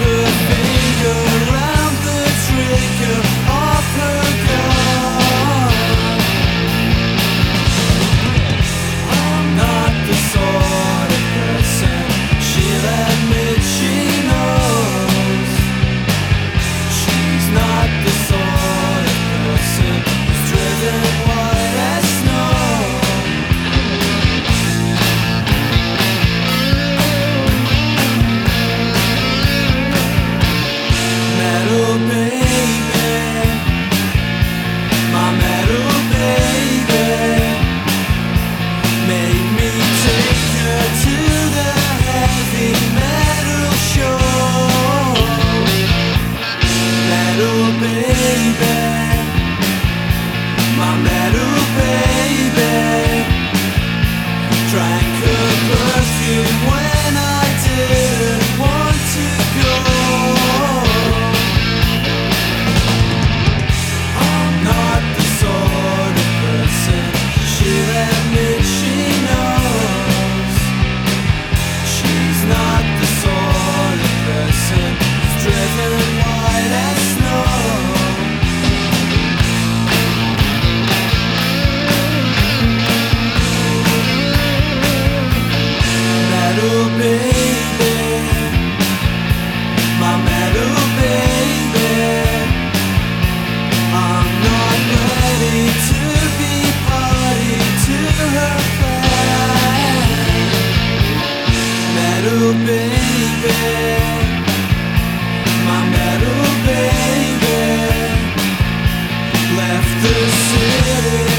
perfect left the city.